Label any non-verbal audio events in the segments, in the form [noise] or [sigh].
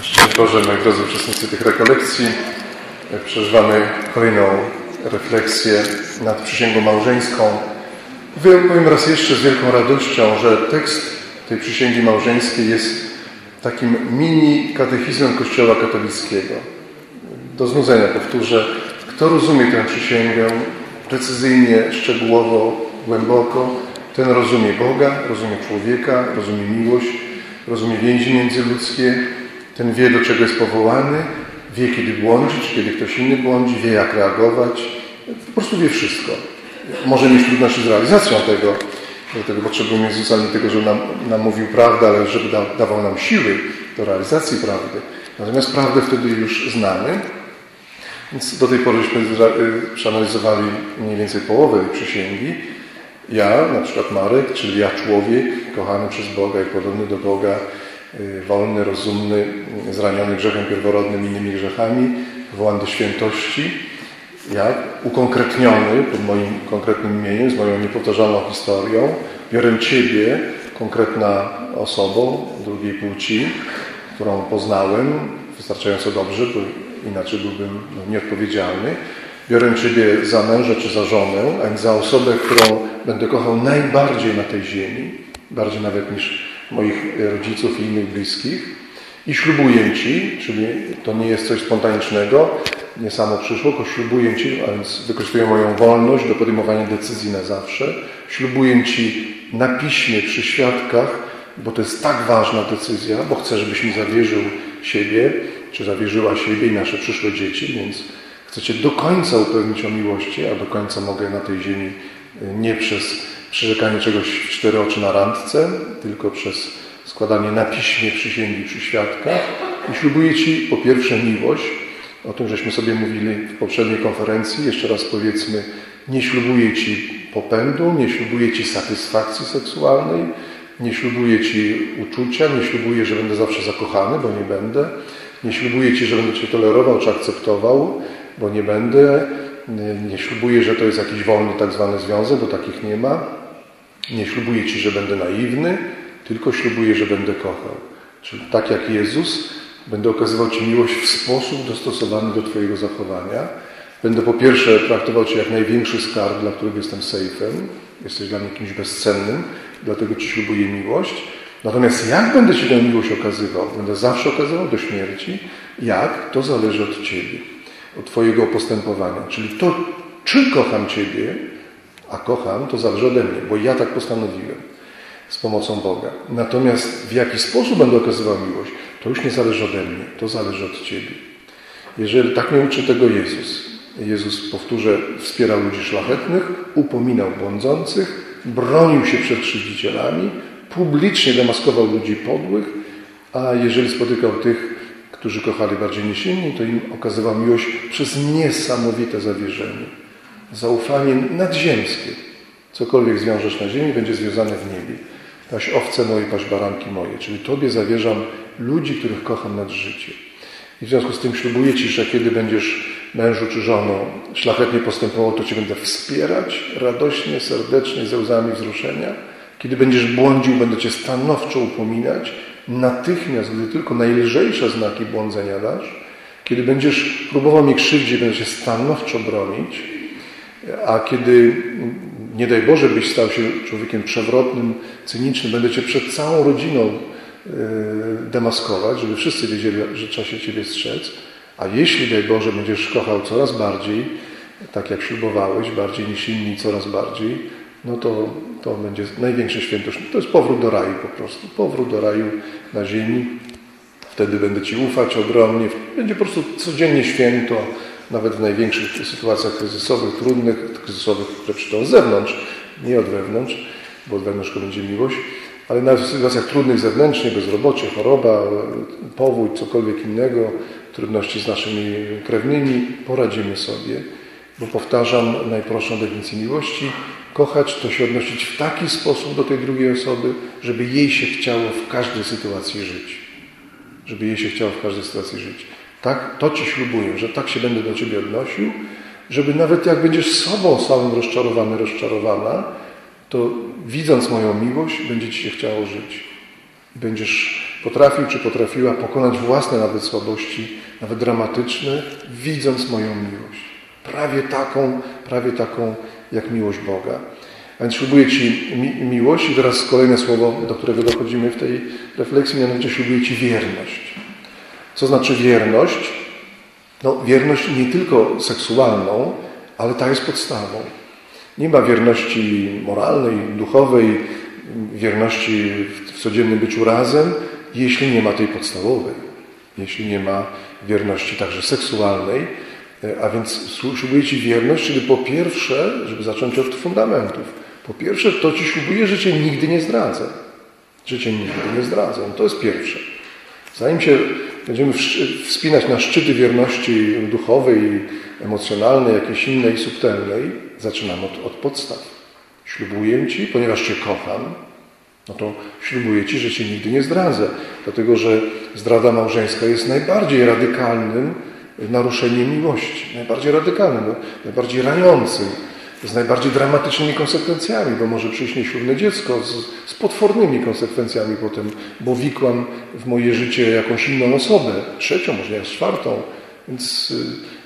Szczęść Boże, moi drodzy uczestnicy tych rekolekcji. Przeżywamy kolejną refleksję nad przysięgą małżeńską. Powiem raz jeszcze z wielką radością, że tekst tej przysięgi małżeńskiej jest takim mini katechizmem Kościoła katolickiego. Do znudzenia powtórzę, kto rozumie tę przysięgę precyzyjnie, szczegółowo, głęboko, ten rozumie Boga, rozumie człowieka, rozumie miłość, rozumie więzi międzyludzkie, ten wie, do czego jest powołany, wie, kiedy błądzić, kiedy ktoś inny błądzi, wie, jak reagować. Po prostu wie wszystko. Może mieć trudności z realizacją tego, dlatego potrzebujemy Jezusa nie tego, żeby nam, nam mówił prawdę, ale żeby da, dawał nam siły do realizacji prawdy. Natomiast prawdę wtedy już znamy. Więc do tej pory żeśmy y, przeanalizowali mniej więcej połowę przysięgi. Ja, na przykład Marek, czyli ja człowiek, kochany przez Boga i podobny do Boga, wolny, rozumny, zraniony grzechem pierworodnym, innymi grzechami, wołany do świętości. Ja, ukonkretniony pod moim konkretnym imieniem, z moją niepowtarzalną historią, biorę Ciebie, konkretna osobą drugiej płci, którą poznałem wystarczająco dobrze, bo inaczej byłbym no, nieodpowiedzialny. Biorę Ciebie za męża czy za żonę, a za osobę, którą będę kochał najbardziej na tej ziemi, bardziej nawet niż moich rodziców i innych bliskich. I ślubuję Ci, czyli to nie jest coś spontanicznego, nie samo przyszło, tylko ślubuję Ci, a więc wykorzystuję moją wolność do podejmowania decyzji na zawsze. Ślubuję Ci na piśmie, przy świadkach, bo to jest tak ważna decyzja, bo chcę, żebyś mi zawierzył siebie, czy zawierzyła siebie i nasze przyszłe dzieci, więc chcecie do końca upewnić o miłości, a do końca mogę na tej ziemi y, nie przez przyrzekanie czegoś w cztery oczy na randce, tylko przez składanie na piśmie przysięgi przy świadkach. I ślubuję Ci po pierwsze miłość, o tym żeśmy sobie mówili w poprzedniej konferencji, jeszcze raz powiedzmy, nie ślubuję Ci popędu, nie ślubuję Ci satysfakcji seksualnej, nie ślubuję Ci uczucia, nie ślubuję, że będę zawsze zakochany, bo nie będę. Nie ślubuję Ci, że będę Cię tolerował czy akceptował, bo nie będę. Nie ślubuję, że to jest jakiś wolny tak zwany związek, bo takich nie ma. Nie ślubuję Ci, że będę naiwny, tylko ślubuję, że będę kochał. Czyli tak jak Jezus, będę okazywał Ci miłość w sposób dostosowany do Twojego zachowania. Będę po pierwsze traktował Cię jak największy skarb, dla którego jestem sejfem. Jesteś dla mnie kimś bezcennym, dlatego Ci ślubuję miłość. Natomiast jak będę Ci tę miłość okazywał? Będę zawsze okazywał do śmierci. Jak? To zależy od Ciebie, od Twojego postępowania. Czyli to, czy kocham Ciebie, a kocham, to zależy ode mnie, bo ja tak postanowiłem z pomocą Boga. Natomiast w jaki sposób będę okazywał miłość, to już nie zależy ode mnie, to zależy od Ciebie. Jeżeli tak mnie uczy tego Jezus, Jezus, powtórzę, wspierał ludzi szlachetnych, upominał błądzących, bronił się przed krzywdzicielami, publicznie demaskował ludzi podłych, a jeżeli spotykał tych, którzy kochali bardziej niż inni, to im okazywał miłość przez niesamowite zawierzenie. Zaufanie nadziemskie. Cokolwiek zwiążesz na ziemi, będzie związane w niebie. Paś owce moje, paś baranki moje. Czyli Tobie zawierzam ludzi, których kocham nad życie. I w związku z tym ślubuję Ci, że kiedy będziesz mężu czy żoną szlachetnie postępował, to Cię będę wspierać radośnie, serdecznie, ze łzami wzruszenia. Kiedy będziesz błądził, będę Cię stanowczo upominać. Natychmiast, gdy tylko najlżejsze znaki błądzenia dasz. Kiedy będziesz próbował mnie krzywdzić, będę Cię stanowczo bronić. A kiedy, nie daj Boże, byś stał się człowiekiem przewrotnym, cynicznym, będę Cię przed całą rodziną e, demaskować, żeby wszyscy wiedzieli, że trzeba się Ciebie strzec. A jeśli, daj Boże, będziesz kochał coraz bardziej, tak jak ślubowałeś, bardziej niż inni, coraz bardziej, no to, to będzie największy świętość. To jest powrót do raju po prostu. Powrót do raju na ziemi. Wtedy będę Ci ufać ogromnie. Będzie po prostu codziennie święto, nawet w największych sytuacjach kryzysowych, trudnych, kryzysowych, które przyjdą z zewnątrz, nie od wewnątrz, bo od wewnątrz będzie miłość, ale nawet w sytuacjach trudnych zewnętrznie, bezrobocie, choroba, powódź, cokolwiek innego, trudności z naszymi krewnymi, poradzimy sobie. Bo powtarzam najprostszą definicję miłości, kochać to się odnosić w taki sposób do tej drugiej osoby, żeby jej się chciało w każdej sytuacji żyć. Żeby jej się chciało w każdej sytuacji żyć. Tak, to Ci ślubuję, że tak się będę do Ciebie odnosił, żeby nawet jak będziesz sobą samym rozczarowany, rozczarowana, to widząc moją miłość, będzie Ci się chciało żyć. Będziesz potrafił czy potrafiła pokonać własne nawet słabości, nawet dramatyczne, widząc moją miłość. Prawie taką, prawie taką jak miłość Boga. A więc ślubuję Ci mi miłość i teraz kolejne słowo, do którego dochodzimy w tej refleksji, mianowicie ślubuję Ci wierność. Co znaczy wierność? No, wierność nie tylko seksualną, ale ta jest podstawą. Nie ma wierności moralnej, duchowej, wierności w codziennym byciu razem, jeśli nie ma tej podstawowej. Jeśli nie ma wierności także seksualnej, a więc ślubuję Ci wierność, czyli po pierwsze, żeby zacząć od fundamentów, po pierwsze to Ci ślubuję, że Cię nigdy nie zdradzę. Że Cię nigdy nie zdradzę. To jest pierwsze. Zanim się będziemy wspinać na szczyty wierności duchowej, emocjonalnej, jakiejś innej, subtelnej, zaczynamy od, od podstaw. Ślubuję Ci, ponieważ Cię kocham, no to ślubuję Ci, że Cię nigdy nie zdradzę. Dlatego, że zdrada małżeńska jest najbardziej radykalnym naruszeniem miłości. Najbardziej radykalnym, najbardziej raniącym, z najbardziej dramatycznymi konsekwencjami, bo może przyjść nieślubne dziecko z, z potwornymi konsekwencjami potem, bo wikłam w moje życie jakąś inną osobę, trzecią, może nie czwartą. Więc y,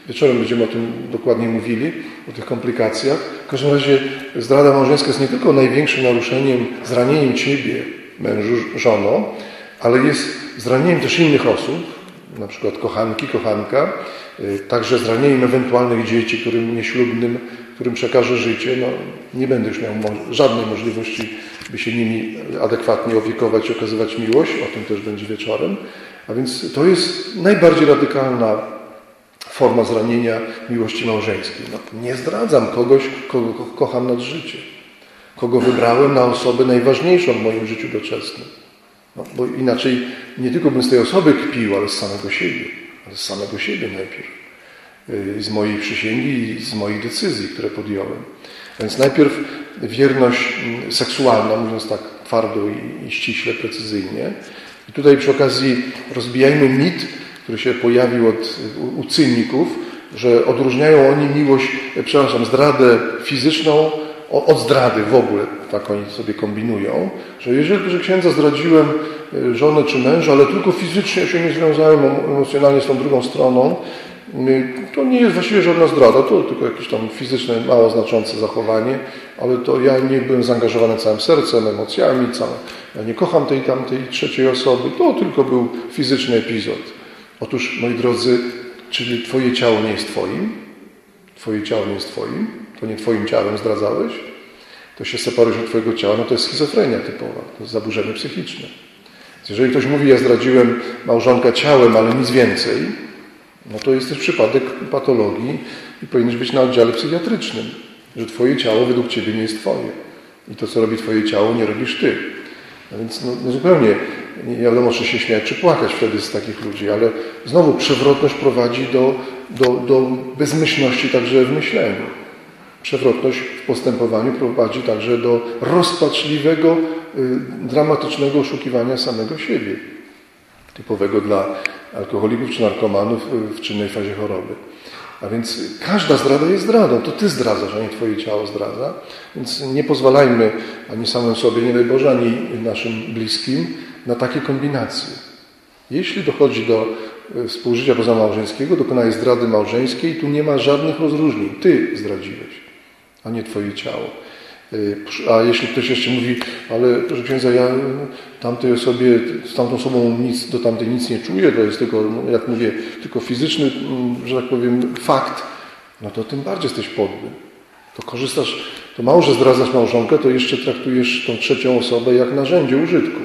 wieczorem będziemy o tym dokładnie mówili, o tych komplikacjach. W każdym razie zdrada małżeńska jest nie tylko największym naruszeniem, zranieniem Ciebie, mężu, żono, ale jest zranieniem też innych osób, na przykład kochanki, kochanka, y, także zranieniem ewentualnych dzieci, którym nieślubnym, którym przekaże życie, no, nie będę już miał żadnej możliwości, by się nimi adekwatnie opiekować i okazywać miłość, o tym też będzie wieczorem. A więc to jest najbardziej radykalna forma zranienia miłości małżeńskiej. No, nie zdradzam kogoś, kogo kocham nad życie, kogo wybrałem na osobę najważniejszą w moim życiu doczesnym. No, bo inaczej nie tylko bym z tej osoby kpił, ale z samego siebie. Ale z samego siebie najpierw. Y, z mojej przysięgi i z moich decyzji, które podjąłem. Więc najpierw wierność mm, seksualna, mówiąc tak twardo i, i ściśle, precyzyjnie. I tutaj przy okazji rozbijajmy mit, który się pojawił od, u, u cyników, że odróżniają oni miłość, e, przepraszam, zdradę fizyczną od zdrady w ogóle, tak oni sobie kombinują, że jeżeli że księdza zdradziłem e, żonę czy męża, ale tylko fizycznie się nie związałem emocjonalnie z tą drugą stroną, to nie jest właściwie żadna zdrada, to tylko jakieś tam fizyczne, mało znaczące zachowanie, ale to ja nie byłem zaangażowany całym sercem, emocjami, całe, ja nie kocham tej tamtej trzeciej osoby, to tylko był fizyczny epizod. Otóż, moi drodzy, czyli Twoje ciało nie jest Twoim, Twoje ciało nie jest Twoim, to nie Twoim ciałem zdradzałeś, to się separujesz od Twojego ciała, no to jest schizofrenia typowa, to jest zaburzenie psychiczne. Więc jeżeli ktoś mówi, ja zdradziłem małżonka ciałem, ale nic więcej, no to jest też przypadek patologii i powinieneś być na oddziale psychiatrycznym, że Twoje ciało według Ciebie nie jest Twoje. I to, co robi Twoje ciało, nie robisz Ty. No więc no, no zupełnie nie wiadomo, czy się śmiać, czy płakać wtedy z takich ludzi, ale znowu przewrotność prowadzi do, do, do bezmyślności także w myśleniu. Przewrotność w postępowaniu prowadzi także do rozpaczliwego, y, dramatycznego oszukiwania samego siebie, typowego dla alkoholików czy narkomanów w czynnej fazie choroby. A więc każda zdrada jest zdradą. To Ty zdradzasz, a nie Twoje ciało zdradza. Więc nie pozwalajmy ani samym sobie, nie daj Boże, ani naszym bliskim na takie kombinacje. Jeśli dochodzi do e, współżycia pozamałżeńskiego, dokonaj zdrady małżeńskiej, tu nie ma żadnych rozróżnień. Ty zdradziłeś, a nie Twoje ciało. Y, a jeśli ktoś jeszcze mówi, ale proszę księdza, ja tamtej osobie, z tamtą osobą nic, do tamtej nic nie czuję, to jest tylko, no, jak mówię, tylko fizyczny, mm, że tak powiem, fakt, no to tym bardziej jesteś podły. To korzystasz, to mało, że zdradzasz małżonkę, to jeszcze traktujesz tą trzecią osobę jak narzędzie użytku.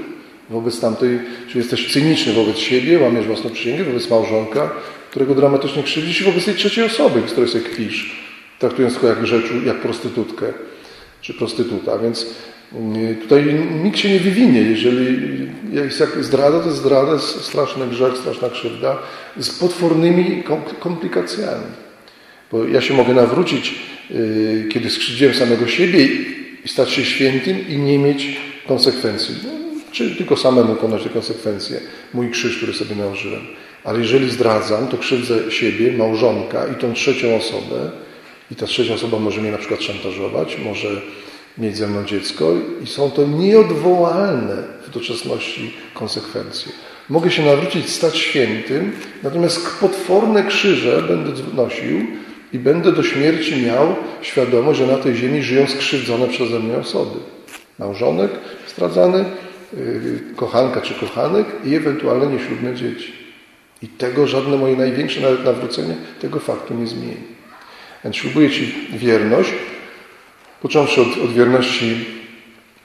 Wobec tamtej, czyli jesteś cyniczny wobec siebie, łamiesz własną przysięgę, wobec małżonka, którego dramatycznie krzywdzisz i wobec tej trzeciej osoby, z której sobie kpisz, traktując go jak rzecz, jak prostytutkę czy prostytuta. Więc mm, tutaj nikt się nie wywinie, jeżeli jest jak zdrada, to zdrada, straszny grzech, straszna krzywda z potwornymi komplikacjami. Bo ja się mogę nawrócić, y, kiedy skrzywdziłem samego siebie i stać się świętym i nie mieć konsekwencji. No, czy tylko samemu te konsekwencje. Mój krzyż, który sobie nałożyłem. Ale jeżeli zdradzam, to krzywdzę siebie, małżonka i tą trzecią osobę, i ta trzecia osoba może mnie na przykład szantażować, może mieć ze mną dziecko i są to nieodwołalne w doczesności konsekwencje. Mogę się nawrócić, stać świętym, natomiast potworne krzyże będę nosił i będę do śmierci miał świadomość, że na tej ziemi żyją skrzywdzone przeze mnie osoby. Małżonek zdradzany, yy, kochanka czy kochanek i ewentualnie nieślubne dzieci. I tego żadne moje największe nawet nawrócenie tego faktu nie zmieni. Więc ślubuję Ci wierność, począwszy od, od wierności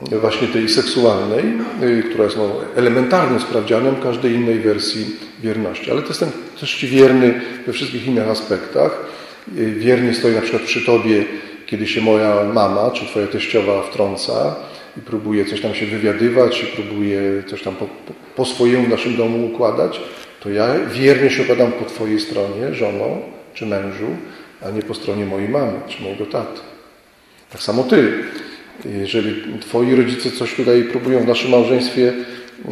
właśnie tej seksualnej, yy, która jest no, elementarnym sprawdzianem każdej innej wersji wierności. Ale to jestem też Ci wierny we wszystkich innych aspektach. Yy, wiernie stoi na przykład przy Tobie, kiedy się moja mama czy Twoja teściowa wtrąca i próbuje coś tam się wywiadywać i próbuje coś tam po, po swojemu w naszym domu układać, to ja wiernie się opadam po Twojej stronie, żono czy mężu, a nie po stronie mojej mamy czy mojego taty. Tak samo Ty. Jeżeli Twoi rodzice coś tutaj próbują w naszym małżeństwie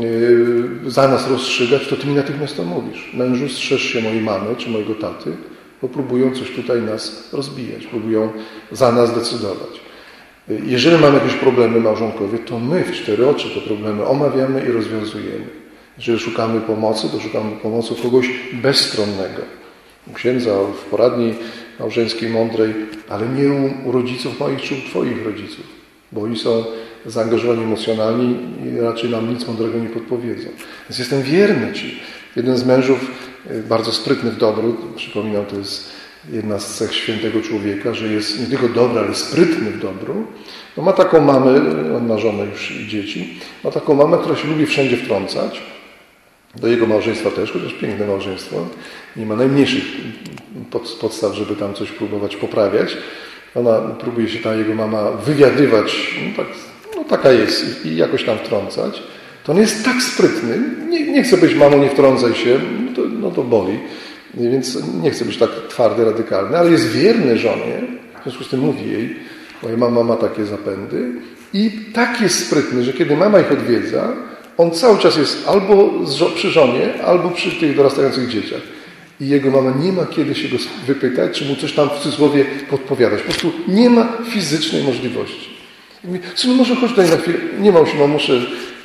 yy, za nas rozstrzygać, to Ty mi natychmiast to mówisz. Mężu, strzeż się mojej mamy czy mojego taty, bo próbują coś tutaj nas rozbijać, próbują za nas decydować. Jeżeli mamy jakieś problemy małżonkowie, to my w cztery oczy te problemy omawiamy i rozwiązujemy. Jeżeli szukamy pomocy, to szukamy pomocy kogoś bezstronnego. U księdza, w poradni małżeńskiej mądrej, ale nie u rodziców moich czy u Twoich rodziców, bo oni są zaangażowani emocjonalnie i raczej nam nic mądrego nie podpowiedzą. Więc jestem wierny Ci. Jeden z mężów, y, bardzo sprytny w dobru, przypominam, to jest jedna z cech świętego człowieka, że jest nie tylko dobry, ale sprytny w dobru. No ma taką mamę, on ma żonę już i dzieci, ma taką mamę, która się lubi wszędzie wtrącać, do jego małżeństwa też, chociaż piękne małżeństwo, nie ma najmniejszych podstaw, żeby tam coś próbować poprawiać. Ona próbuje się ta jego mama wywiadywać, no, tak, no taka jest, i jakoś tam wtrącać. To on jest tak sprytny, nie, nie chce być mamą, nie wtrącaj się, no to, no to boli. Więc nie chce być tak twardy, radykalny, ale jest wierny żonie, w związku z tym mówi jej, moja mama ma takie zapędy i tak jest sprytny, że kiedy mama ich odwiedza, on cały czas jest albo przy żonie, albo przy tych dorastających dzieciach. I jego mama nie ma kiedy się go wypytać, czy mu coś tam w cudzysłowie podpowiadać. Po prostu nie ma fizycznej możliwości. Mówi, synu, może chodź tutaj na chwilę. Nie mam się, muszę,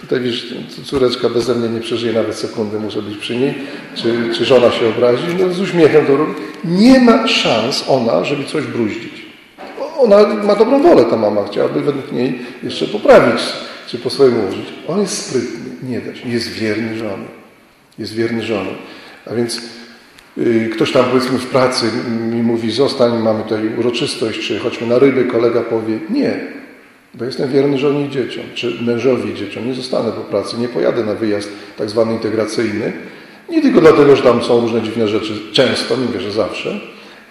tutaj wiesz, córeczka beze mnie nie przeżyje nawet sekundy, muszę być przy niej. Czy, czy żona się obrazi? No z uśmiechem to robi. Nie ma szans ona, żeby coś bruździć. Ona ma dobrą wolę, ta mama. Chciałaby według niej jeszcze poprawić czy po swojemu użyć. On jest sprytny, nie da się. Jest wierny żonie. Jest wierny żonie. A więc yy, ktoś tam powiedzmy w pracy mi mówi, zostań, mamy tutaj uroczystość, czy chodźmy na ryby, kolega powie, nie, bo jestem wierny żonie i dzieciom, czy mężowi i dzieciom. Nie zostanę po pracy, nie pojadę na wyjazd tak zwany integracyjny. Nie tylko dlatego, że tam są różne dziwne rzeczy, często, nie mówię, że zawsze,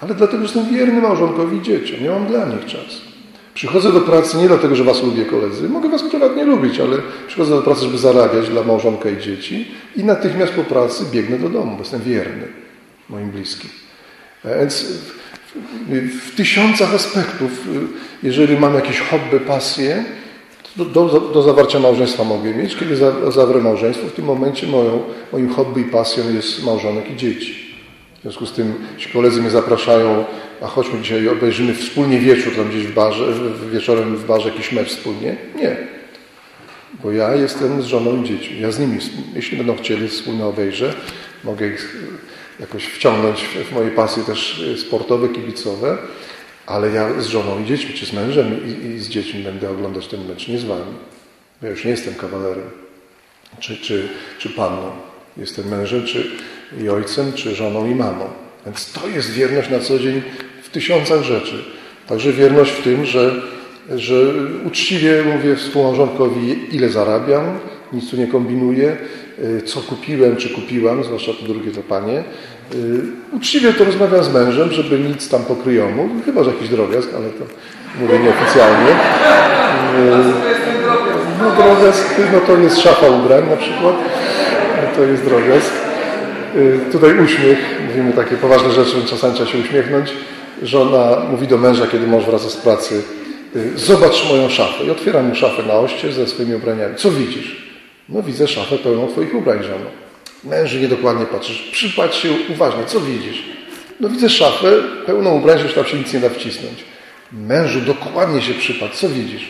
ale dlatego, że jestem wierny małżonkowi i dzieciom. Nie mam dla nich czasu. Przychodzę do pracy nie dlatego, że Was lubię, koledzy. Mogę Was prywatnie lubić, ale przychodzę do pracy, żeby zarabiać dla małżonka i dzieci i natychmiast po pracy biegnę do domu, bo jestem wierny moim bliskim. E, więc w, tysiącach aspektów, jeżeli mam jakieś hobby, pasje, do, do, do, zawarcia małżeństwa mogę mieć. Kiedy za, zawrę małżeństwo, w tym momencie moją, moim hobby i pasją jest małżonek i dzieci. W związku z tym ci koledzy mnie zapraszają, a chodźmy dzisiaj obejrzymy wspólnie wieczór tam gdzieś w barze, wieczorem w barze jakiś mecz wspólnie. Nie. Bo ja jestem z żoną i dziećmi. Ja z nimi, jeśli będą chcieli, wspólnie obejrzę. Mogę ich jakoś wciągnąć w moje pasje też sportowe, kibicowe, ale ja z żoną i dziećmi, czy z mężem i, i z dziećmi będę oglądać ten mecz, nie z wami. Ja już nie jestem kawalerem, czy, czy, czy panną. Jestem mężem, czy i ojcem, czy żoną i mamą. Więc to jest wierność na co dzień w tysiącach rzeczy. Także wierność w tym, że, że uczciwie mówię współmałżonkowi, ile zarabiam, nic tu nie kombinuję, y, co kupiłem, czy kupiłam, zwłaszcza to drugie to panie. Y, uczciwie to rozmawiam z mężem, żeby nic tam pokryjomu, chyba że jakiś drobiazg, ale to mówię nieoficjalnie. Y, no drobiazg, no to jest szafa ubrań na przykład, to jest drobiazg. Tutaj uśmiech, mówimy takie poważne rzeczy, czasami trzeba się uśmiechnąć. Żona mówi do męża, kiedy mąż wraca z pracy, zobacz moją szafę. I otwieram mu szafę na oście ze swoimi ubraniami. Co widzisz? No widzę szafę pełną Twoich ubrań, żono. Mężu niedokładnie patrzysz. Przypatrz się uważnie. Co widzisz? No widzę szafę pełną ubrań, że tam się nic nie da wcisnąć. Mężu dokładnie się przypatrz. Co widzisz?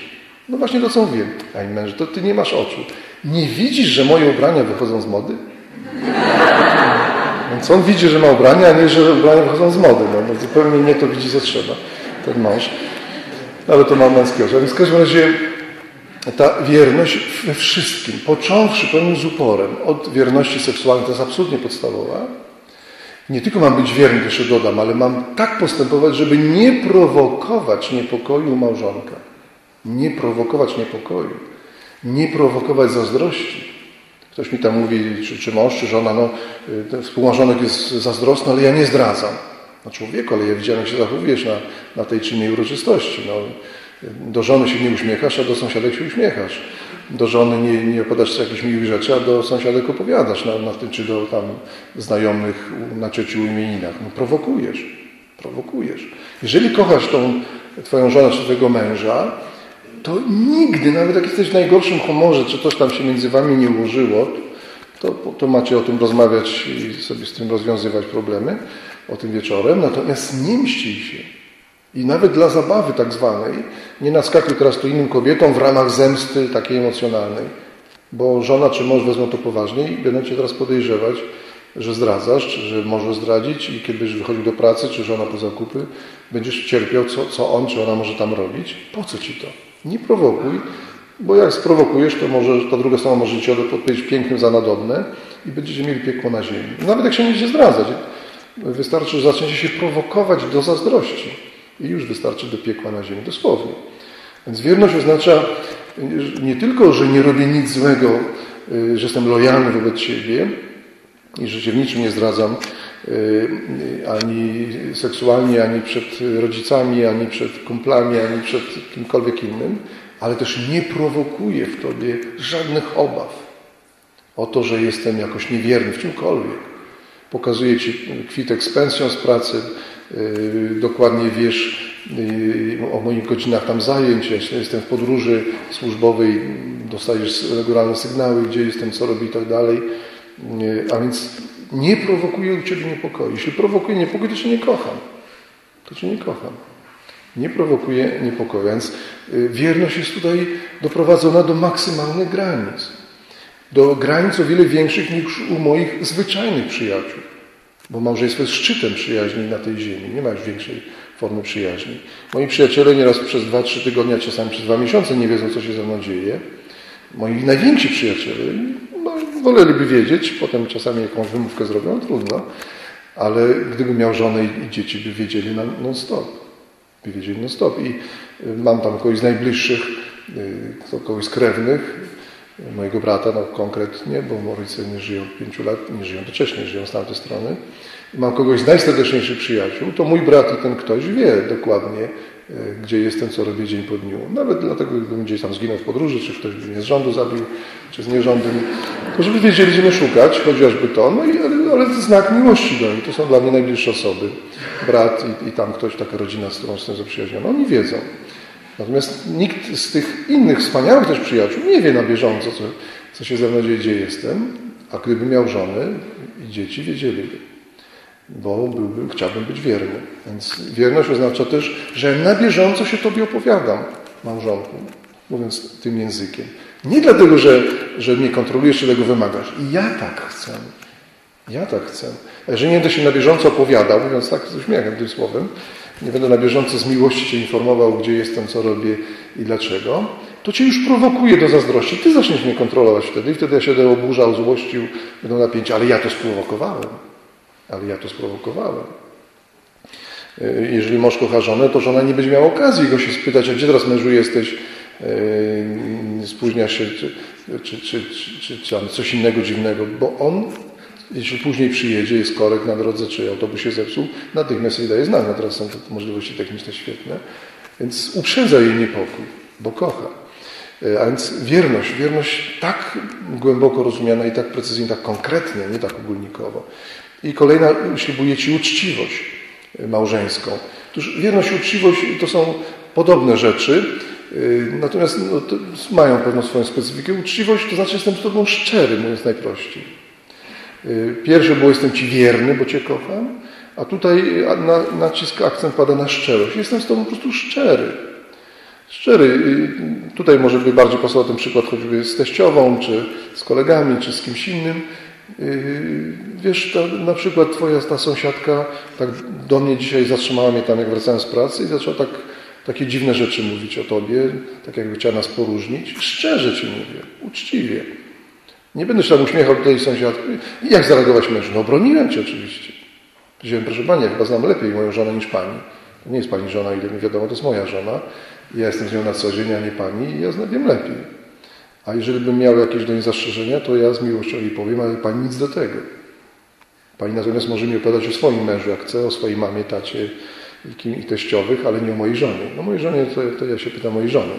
No właśnie to co mówię. Ani męże, to ty nie masz oczu. Nie widzisz, że moje ubrania wychodzą z mody? Więc on widzi, że ma ubrania, a nie, że ubrania wychodzą z mody. No, no zupełnie nie to widzi, co trzeba. Ten mąż. Ale to ma męski oczy. Więc w każdym razie ta wierność we wszystkim, począwszy pewnym z uporem od wierności seksualnej, to jest absolutnie podstawowa. Nie tylko mam być wierny, jeszcze dodam, ale mam tak postępować, żeby nie prowokować niepokoju małżonka. Nie prowokować niepokoju. Nie prowokować zazdrości. Ktoś mi tam mówi, czy, czy mąż, czy żona, no ten współmałżonek jest zazdrosny, ale ja nie zdradzam. No człowieku, ale ja widziałem, jak się zachowujesz na, na tej czy innej uroczystości. No, do żony się nie uśmiechasz, a do sąsiadek się uśmiechasz. Do żony nie, nie opowiadasz jakichś miłych rzeczy, a do sąsiadek opowiadasz na, na tym, czy do tam znajomych na ciociu imieninach. No prowokujesz, prowokujesz. Jeżeli kochasz tą twoją żonę czy twojego męża, to nigdy, nawet jak jesteś w najgorszym humorze, czy coś tam się między wami nie ułożyło, to, to macie o tym rozmawiać i sobie z tym rozwiązywać problemy, o tym wieczorem. Natomiast nie mścij się. I nawet dla zabawy tak zwanej, nie naskakuj teraz tu innym kobietom w ramach zemsty takiej emocjonalnej. Bo żona czy mąż wezmą to poważnie i będą cię teraz podejrzewać, że zdradzasz, czy że może zdradzić i kiedy będziesz wychodził do pracy, czy żona po zakupy, będziesz cierpiał, co, co on czy ona może tam robić. Po co ci to? Nie prowokuj, bo jak sprowokujesz, to może ta druga strona może ci odpowiedzieć pięknym za nadobne i będziecie mieli piekło na ziemi. Nawet jak się będziecie zdradzać, wystarczy, że zaczniecie się prowokować do zazdrości i już wystarczy do piekła na ziemi, dosłownie. Więc wierność oznacza nie tylko, że nie robię nic złego, y, że jestem lojalny wobec siebie i że się w niczym nie zdradzam ani seksualnie, ani przed rodzicami, ani przed kumplami, ani przed kimkolwiek innym, ale też nie prowokuję w Tobie żadnych obaw o to, że jestem jakoś niewierny w czymkolwiek. Pokazuję Ci kwitek z pensją z pracy, yy, dokładnie wiesz yy, o moich godzinach tam zajęć, jeśli jestem w podróży służbowej, dostajesz regularne sygnały, gdzie jestem, co robię i tak dalej. A więc nie prowokuję u Ciebie niepokoju. Jeśli prowokuję niepokój, to Cię nie kocham. To Cię nie kocham. Nie prowokuje niepokoju. Więc wierność jest tutaj doprowadzona do maksymalnych granic do granic o wiele większych niż u moich zwyczajnych przyjaciół. Bo małżeństwo jest szczytem przyjaźni na tej ziemi. Nie ma już większej formy przyjaźni. Moi przyjaciele nieraz przez dwa, trzy tygodnie, czasami przez dwa miesiące nie wiedzą, co się ze mną dzieje. Moi najwięksi przyjaciele woleliby wiedzieć, potem czasami jakąś wymówkę zrobią, no, trudno, ale gdyby miał żonę i dzieci, by wiedzieli non-stop. By wiedzieli non-stop. I y, mam tam kogoś z najbliższych, y, kogoś z krewnych, mojego brata, no konkretnie, bo moi rodzice nie żyją pięciu lat, nie żyją wcześniej, żyją z tamtej strony. Mam kogoś z najserdeczniejszych przyjaciół, to mój brat i ten ktoś wie dokładnie, gdzie jestem, co robię dzień po dniu. Nawet dlatego, gdybym gdzieś tam zginął w podróży, czy ktoś by mnie z rządu zabił, czy z nierządem, to żeby wiedzieli, gdzie mnie szukać, chociażby to, no i, ale, ale znak miłości do nich. To są dla mnie najbliższe osoby. Brat i, i tam ktoś, taka rodzina, z którą jestem zaprzyjaźniony. Oni wiedzą. Natomiast nikt z tych innych wspaniałych też przyjaciół nie wie na bieżąco, co, co się ze mną dzieje, gdzie jestem, a gdyby miał żonę i dzieci, wiedzieliby. Bo byłby, chciałbym być wierny. Więc wierność oznacza też, że na bieżąco się Tobie opowiadam, małżonku, mówiąc tym językiem. Nie dlatego, że, że mnie kontrolujesz, czy tego wymagasz. I ja tak chcę. Ja tak chcę. Jeżeli nie będę się na bieżąco opowiadał, mówiąc tak z uśmiechem tym słowem, nie będę na bieżąco z miłości Cię informował, gdzie jestem, co robię i dlaczego, to Cię już prowokuje do zazdrości. Ty zaczniesz mnie kontrolować wtedy i wtedy ja się będę oburzał, złościł, będą napięcia, ale ja to sprowokowałem. Ale ja to sprowokowałem. E, jeżeli mąż kocha żonę, to żona nie będzie miała okazji go się spytać, a gdzie teraz mężu jesteś, spóźnia się, czy, czy, czy, czy, czy coś innego dziwnego, bo on jeśli później przyjedzie, jest korek na drodze, czy autobus się zepsuł, natychmiast jej daje znać. No teraz są te możliwości techniczne świetne. Więc uprzedza jej niepokój, bo kocha. E, a więc wierność, wierność tak głęboko rozumiana i tak precyzyjnie, tak konkretnie, nie tak ogólnikowo. I kolejna ślubuje Ci uczciwość małżeńską. Otóż wierność i uczciwość to są podobne rzeczy, natomiast no, mają pewną swoją specyfikę. Uczciwość to znaczy jestem z Tobą szczery, mówiąc najprościej. Y, pierwsze było jestem Ci wierny, bo Cię kocham, a tutaj na, nacisk, akcent pada na szczerość. Jestem z Tobą po prostu szczery. Szczery. Tutaj może by bardziej pasował ten przykład choćby z teściową, czy z kolegami, czy z kimś innym. Wiesz, na przykład twoja ta sąsiadka tak do mnie dzisiaj zatrzymała mnie tam, jak wracałem z pracy i zaczęła tak, takie dziwne rzeczy mówić o tobie, tak jakby chciała nas poróżnić. Szczerze ci mówię, uczciwie. Nie będę się tam uśmiechał do tej sąsiadki. Jak zareagować mężu? No broniłem cię oczywiście. Powiedziałem, proszę Pani, ja chyba znam lepiej moją żonę niż Pani. To nie jest Pani żona, ile mi wiadomo, to jest moja żona. Ja jestem z nią na co dzień, a nie Pani i ja wiem lepiej. A jeżeli bym miał jakieś do niej zastrzeżenia, to ja z miłością jej powiem, ale Pani nic do tego. Pani natomiast może mi opowiadać o swoim mężu, jak chce, o swojej mamie, tacie i, teściowych, ale nie o mojej żonie. No mojej żonie to, to ja się pytam mojej żony.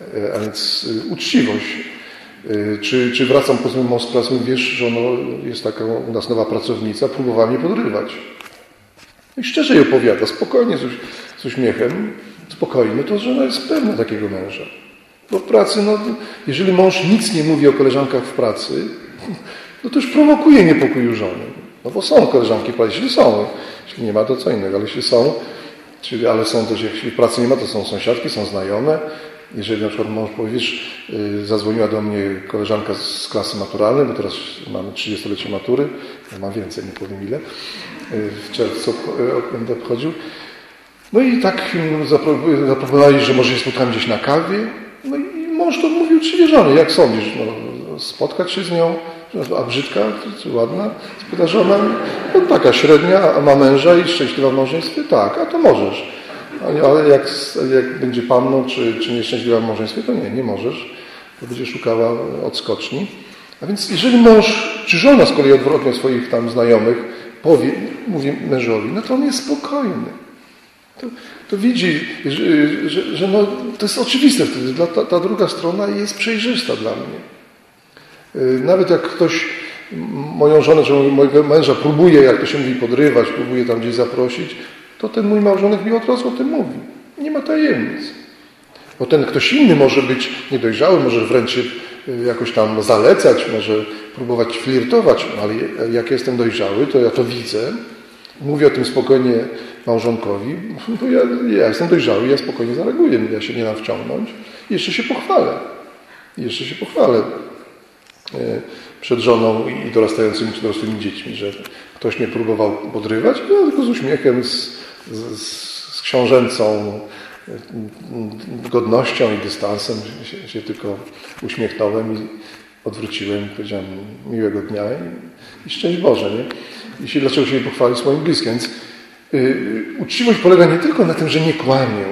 E, a więc y, uczciwość. Y, czy, czy wracam po tym z pracy, wiesz, że ono jest taka u nas nowa pracownica, próbowała mnie podrywać. No I szczerze jej opowiada, spokojnie, z, z uśmiechem, spokojnie, to że ona jest pewna takiego męża. Bo w pracy, no, jeżeli mąż nic nie mówi o koleżankach w pracy, [laughs] no to już prowokuje niepokój żony. No bo są koleżanki jeśli są. Jeśli nie ma, to co innego, ale jeśli są, czyli, ale są też, jeśli pracy nie ma, to są sąsiadki, są znajome. Jeżeli na przykład mąż powie, wiesz, yy, zadzwoniła do mnie koleżanka z klasy maturalnej, bo teraz mamy 30-lecie matury, ja mam więcej, nie powiem ile, yy, w czerwcu yy, będę obchodził. No i tak zaproponowali, że może się spotkamy gdzieś na kawie. No i mąż to mówił uczciwie żony, jak sądzisz, no, spotkać się z nią, a brzydka, ładna? Spyta żona, no taka średnia, a ma męża i szczęśliwa w małżeństwie? Tak, a to możesz. Ale jak, jak będzie panną, czy, czy nieszczęśliwa w małżeństwie, to nie, nie możesz. To będzie szukała odskoczni. A więc jeżeli mąż, czy żona z kolei odwrotnie swoich tam znajomych powie, mówi mężowi, no to on jest spokojny. To, to widzi, że, że, że no, to jest oczywiste wtedy. Ta, ta druga strona jest przejrzysta dla mnie. Y, nawet jak ktoś moją żonę, czy mojego męża próbuje, jak to się mówi, podrywać, próbuje tam gdzieś zaprosić, to ten mój małżonek mi od razu o tym mówi. Nie ma tajemnic. Bo ten ktoś inny może być niedojrzały, może wręcz y, jakoś tam zalecać, może próbować flirtować, ale jak jestem dojrzały, to ja to widzę Mówię o tym spokojnie małżonkowi, [laughs] bo ja, ja jestem dojrzały, ja spokojnie zareaguję, ja się nie dam wciągnąć. I jeszcze się pochwalę. jeszcze się pochwalę przed żoną i dorastającymi czy dorosłymi dziećmi, że ktoś mnie próbował podrywać, ja tylko z uśmiechem, z, z, z książęcą e, godnością i dystansem się, się, tylko uśmiechnąłem i odwróciłem, powiedziałem miłego dnia i, i szczęść Boże, nie? jeśli dlaczego się pochwalić swoim bliskim. Więc yy, uczciwość polega nie tylko na tym, że nie kłamię,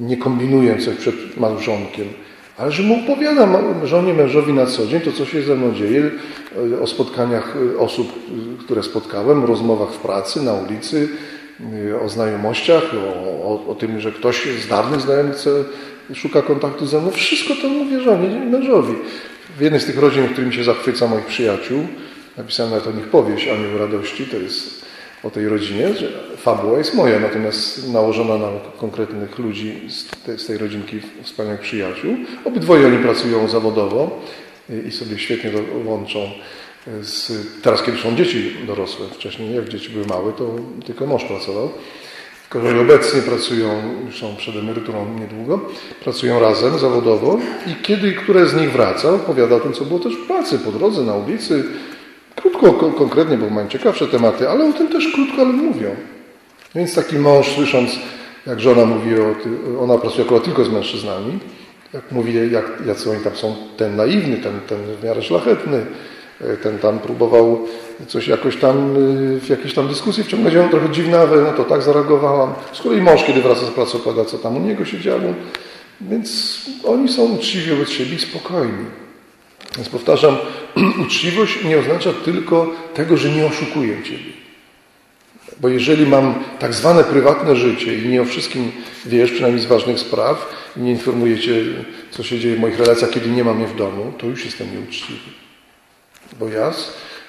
nie kombinuję coś przed małżonkiem, ale że mu opowiadam żonie, mężowi na co dzień to, co się ze mną dzieje, y, o spotkaniach y, osób, y, które spotkałem, rozmowach w pracy, na ulicy, o znajomościach, o, o, o tym, że ktoś z dawnych znajomych szuka kontaktu ze mną. Wszystko to mówię żonie, mężowi. W jednej z tych rodzin, w którym się zachwyca moich przyjaciół, Napisałem nawet o nich powieść Anioł Radości, to jest o tej rodzinie, że fabuła jest moja, natomiast nałożona na konkretnych ludzi z tej, z tej rodzinki wspaniałych przyjaciół. Obydwoje oni pracują zawodowo i sobie świetnie łączą z, teraz kiedy są dzieci dorosłe, wcześniej jak dzieci były małe, to tylko mąż pracował. Tylko, obecnie pracują, już są przed emeryturą niedługo, pracują razem zawodowo i kiedy które z nich wraca, opowiada o tym, co było też w pracy, po drodze, na ulicy, Krótko, konkretnie, bo mają ciekawsze tematy, ale o tym też krótko, ale mówią. Więc taki mąż, słysząc, jak żona mówi o ona pracuje akurat tylko z mężczyznami, jak mówi, jak, jacy oni tam są, ten naiwny, ten, ten w miarę szlachetny, ten tam próbował coś jakoś tam w jakiejś tam dyskusji wciągnąć, on trochę dziwnawe, no to tak zareagowałam. Z kolei mąż, kiedy wraca z pracy, opowiada, co tam u niego się działo. Więc oni są uczciwi wobec siebie i spokojni. Więc powtarzam, [clears throat] uczciwość nie oznacza tylko tego, że nie oszukuję Ciebie. Bo jeżeli mam tak zwane prywatne życie i nie o wszystkim wiesz, przynajmniej z ważnych spraw, i nie informuję Cię, co się dzieje w moich relacjach, kiedy nie mam je w domu, to już jestem nieuczciwy. Bo ja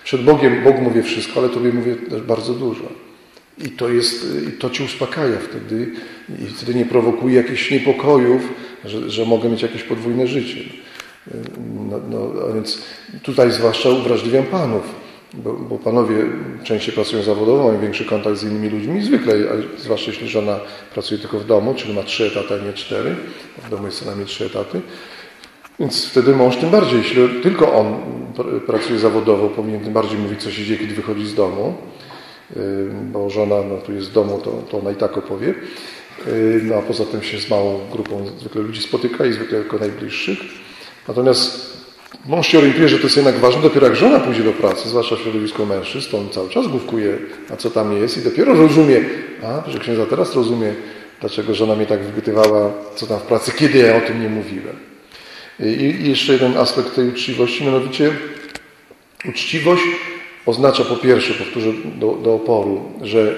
przed Bogiem, Bogu mówię wszystko, ale Tobie mówię też bardzo dużo. I to, jest, i to Cię uspokaja wtedy i wtedy nie prowokuje jakichś niepokojów, że, że mogę mieć jakieś podwójne życie. No, no, a więc tutaj zwłaszcza uwrażliwiam panów. Bo, bo, panowie częściej pracują zawodowo, mają większy kontakt z innymi ludźmi, zwykle, zwłaszcza jeśli żona pracuje tylko w domu, czyli ma trzy etaty, a nie cztery, w domu jest co najmniej trzy etaty, więc wtedy mąż tym bardziej, jeśli tylko on pracuje zawodowo, powinien tym bardziej mówić, co się dzieje, kiedy wychodzi z domu, bo żona no, tu jest w domu, to, to ona i tak opowie. No a poza tym się z małą grupą zwykle ludzi spotyka i zwykle jako najbliższych. Natomiast mąż się orientuje, że to jest jednak ważne, dopiero jak żona pójdzie do pracy, zwłaszcza w środowisku mężczyzn, to on cały czas główkuje, a co tam jest i dopiero rozumie, a, że księdza teraz rozumie, dlaczego żona mnie tak wypytywała, co tam w pracy, [laughs] kiedy ja o tym nie mówiłem. I jeszcze jeden aspekt tej uczciwości, mianowicie uczciwość oznacza po pierwsze, powtórzę do, do oporu, że